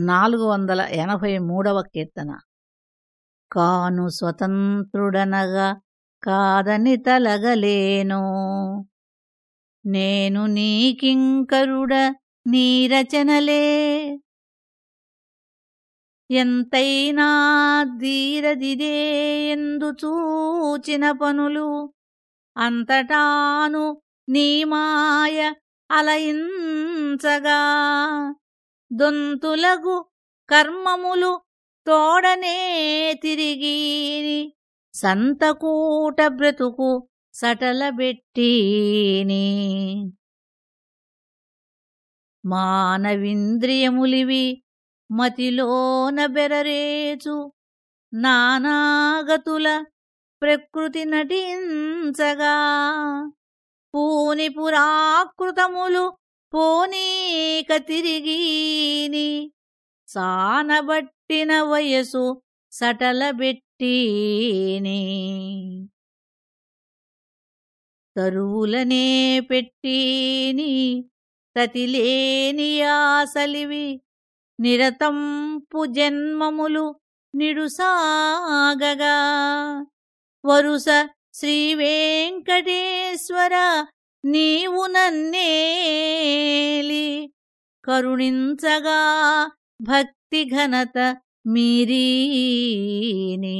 నాలుగు వందల ఎనభై మూడవ కీర్తన. కాను స్వతంత్రుడనగా కాదని తలగలేను. నేను నీకింకరుడ నీరచనలే ఎంతైనా ధీరదిదే ఎందు చూచిన పనులు అంతటాను నీ మాయ అలయించగా. దొంతులగు కర్మములు తోడనే తిరిగి సంతకూట బ్రతుకు సటలబెట్టీని మానవింద్రియములివి మతిలోన బెరరేచు నానాగతుల ప్రకృతి నటించగా పూని పురాకృతములు పోనీక తిరిగీని. సానబట్టిన వయసు సటలబెట్టీని తరువులనే పెట్టీని తతిలేని ఆసలివి నిరతంపు జన్మములు నిడుసాగగా. వరుస శ్రీవేంకటేశ్వర నీవు నన్నేలి కరుణించగా భక్తి ఘనత మీరీని